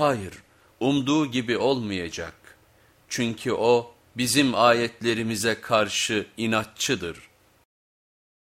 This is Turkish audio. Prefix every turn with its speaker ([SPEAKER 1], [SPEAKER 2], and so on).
[SPEAKER 1] Hayır, umduğu gibi olmayacak. Çünkü o bizim ayetlerimize karşı inatçıdır.